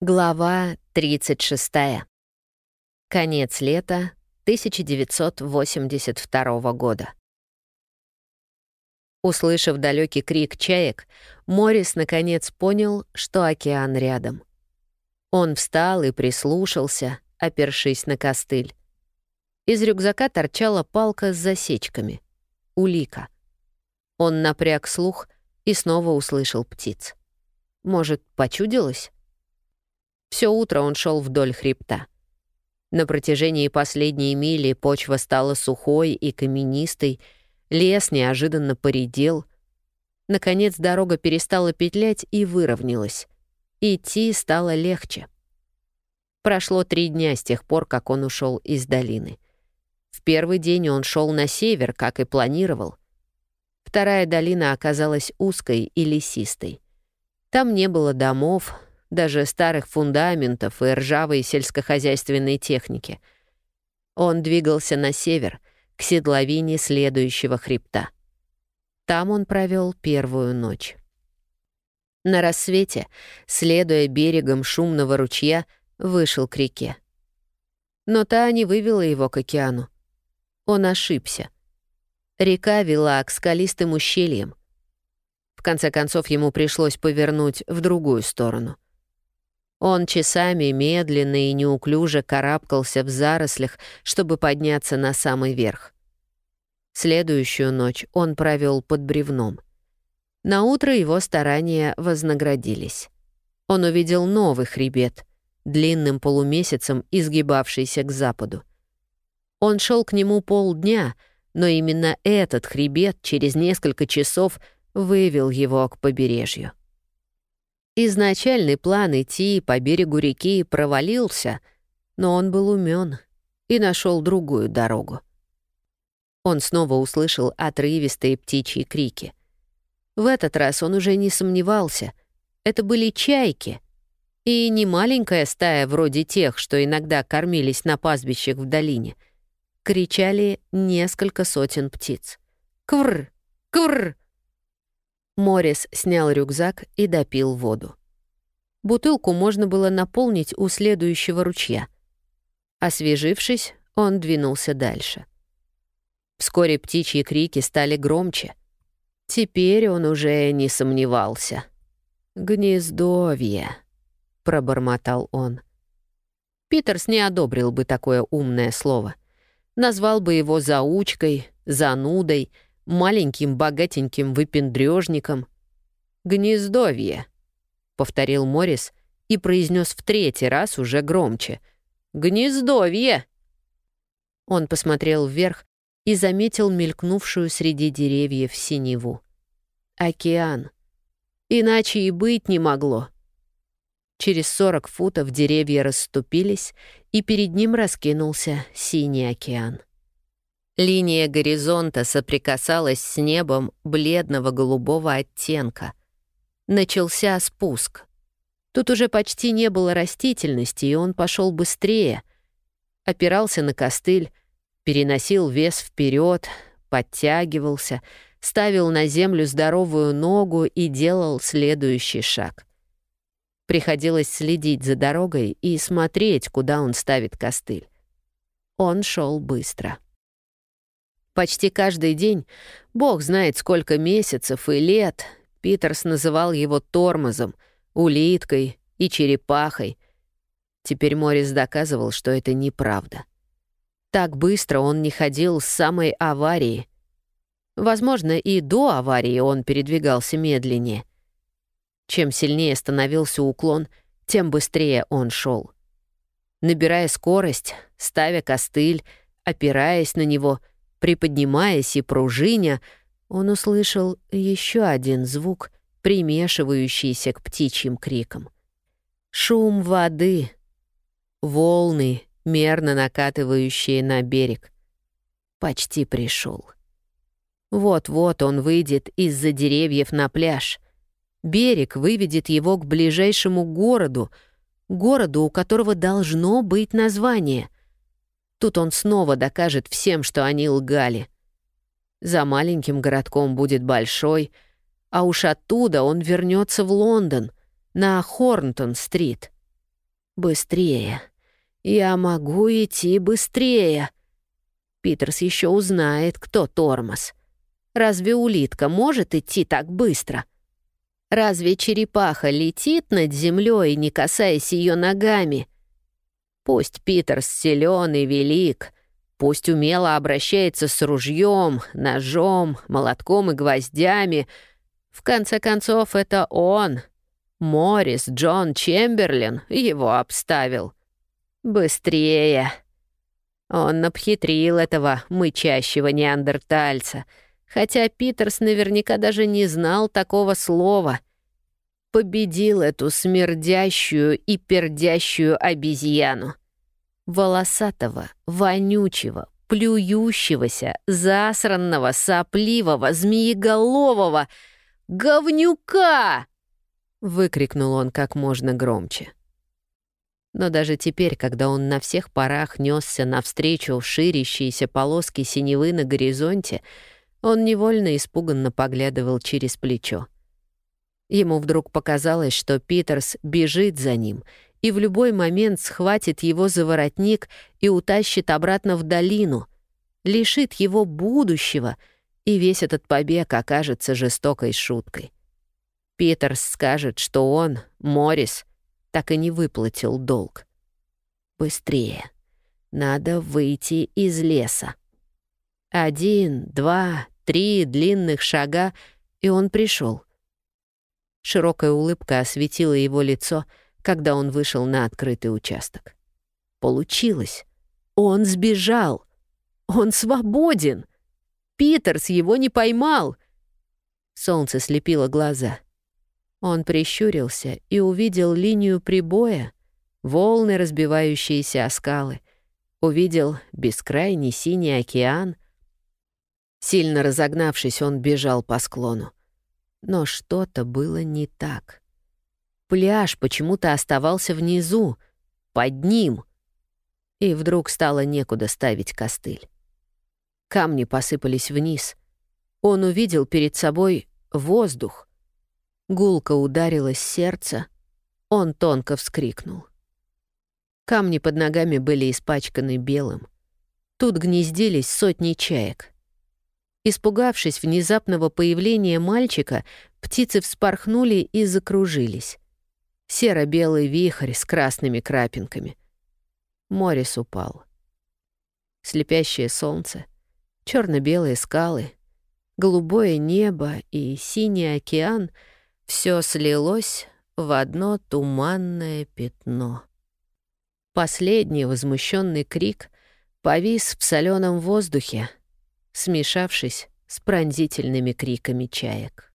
Глава 36. Конец лета 1982 года. Услышав далекий крик чаек, Морис наконец понял, что океан рядом. Он встал и прислушался, опершись на костыль. Из рюкзака торчала палка с засечками. Улика. Он напряг слух и снова услышал птиц. Может, почудилось? Все утро он шел вдоль хребта. На протяжении последней мили почва стала сухой и каменистой, лес неожиданно поредел. Наконец дорога перестала петлять и выровнялась. Идти стало легче. Прошло три дня с тех пор, как он ушел из долины. В первый день он шел на север, как и планировал. Вторая долина оказалась узкой и лесистой. Там не было домов, даже старых фундаментов и ржавой сельскохозяйственной техники. Он двигался на север, к седловине следующего хребта. Там он провел первую ночь. На рассвете, следуя берегом шумного ручья, вышел к реке. Но та не вывела его к океану. Он ошибся. Река вела к скалистым ущельям. В конце концов, ему пришлось повернуть в другую сторону — он часами медленно и неуклюже карабкался в зарослях, чтобы подняться на самый верх. Следующую ночь он провел под бревном. На утро его старания вознаградились. Он увидел новый хребет, длинным полумесяцем изгибавшийся к западу. Он шел к нему полдня, но именно этот хребет через несколько часов вывел его к побережью. Изначальный план идти по берегу реки провалился, но он был умен и нашел другую дорогу. Он снова услышал отрывистые птичьи крики. В этот раз он уже не сомневался. Это были чайки. И не маленькая стая вроде тех, что иногда кормились на пастбищах в долине. Кричали несколько сотен птиц. «Квр! Квр!» Морис снял рюкзак и допил воду. Бутылку можно было наполнить у следующего ручья. Освежившись, он двинулся дальше. Вскоре птичьи крики стали громче. Теперь он уже не сомневался. «Гнездовье», — пробормотал он. Питерс не одобрил бы такое умное слово. Назвал бы его заучкой, занудой — маленьким богатеньким выпендрежником. «Гнездовье», — повторил Морис и произнес в третий раз уже громче. «Гнездовье!» Он посмотрел вверх и заметил мелькнувшую среди деревьев синеву. Океан. Иначе и быть не могло. Через сорок футов деревья расступились, и перед ним раскинулся синий океан. Линия горизонта соприкасалась с небом бледного голубого оттенка. Начался спуск. Тут уже почти не было растительности, и он пошел быстрее. Опирался на костыль, переносил вес вперед, подтягивался, ставил на землю здоровую ногу и делал следующий шаг. Приходилось следить за дорогой и смотреть, куда он ставит костыль. Он шел быстро. Почти каждый день, бог знает сколько месяцев и лет, Питерс называл его тормозом, улиткой и черепахой. Теперь Морис доказывал, что это неправда. Так быстро он не ходил с самой аварии. Возможно, и до аварии он передвигался медленнее. Чем сильнее становился уклон, тем быстрее он шел. Набирая скорость, ставя костыль, опираясь на него — Приподнимаясь и пружиня, он услышал еще один звук, примешивающийся к птичьим крикам. Шум воды, волны, мерно накатывающие на берег. Почти пришел. Вот-вот он выйдет из-за деревьев на пляж. Берег выведет его к ближайшему городу, городу, у которого должно быть название — Тут он снова докажет всем, что они лгали. За маленьким городком будет большой, а уж оттуда он вернется в Лондон, на Хорнтон-стрит. Быстрее. Я могу идти быстрее. Питерс еще узнает, кто тормоз. Разве улитка может идти так быстро? Разве черепаха летит над землей, не касаясь ее ногами? Пусть Питерс силен и велик, пусть умело обращается с ружьем, ножом, молотком и гвоздями. В конце концов, это он, Морис Джон Чемберлин, его обставил. Быстрее! Он обхитрил этого мычащего неандертальца — хотя Питерс наверняка даже не знал такого слова. Победил эту смердящую и пердящую обезьяну. Волосатого, вонючего, плюющегося, засранного, сопливого, змееголового говнюка! Выкрикнул он как можно громче. Но даже теперь, когда он на всех парах несся навстречу ширящейся полоски синевы на горизонте, он невольно испуганно поглядывал через плечо. Ему вдруг показалось, что Питерс бежит за ним и в любой момент схватит его за воротник и утащит обратно в долину, лишит его будущего, и весь этот побег окажется жестокой шуткой. Питерс скажет, что он, Моррис, так и не выплатил долг. Быстрее. Надо выйти из леса. Один, два, три длинных шага, и он пришел. Широкая улыбка осветила его лицо, когда он вышел на открытый участок. Получилось. Он сбежал. Он свободен. Питерс его не поймал. Солнце слепило глаза. Он прищурился и увидел линию прибоя, волны, разбивающиеся о скалы. Увидел бескрайний синий океан — Сильно разогнавшись, он бежал по склону. Но что-то было не так. Пляж почему-то оставался внизу, под ним. И вдруг стало некуда ставить костыль. Камни посыпались вниз. Он увидел перед собой воздух. Гулко ударилось сердце. Он тонко вскрикнул. Камни под ногами были испачканы белым. Тут гнездились сотни чаек — Испугавшись внезапного появления мальчика, птицы вспорхнули и закружились. Серо-белый вихрь с красными крапинками. Морис упал. Слепящее солнце, черно белые скалы, голубое небо и синий океан — все слилось в одно туманное пятно. Последний возмущенный крик повис в соленом воздухе, смешавшись с пронзительными криками чаек.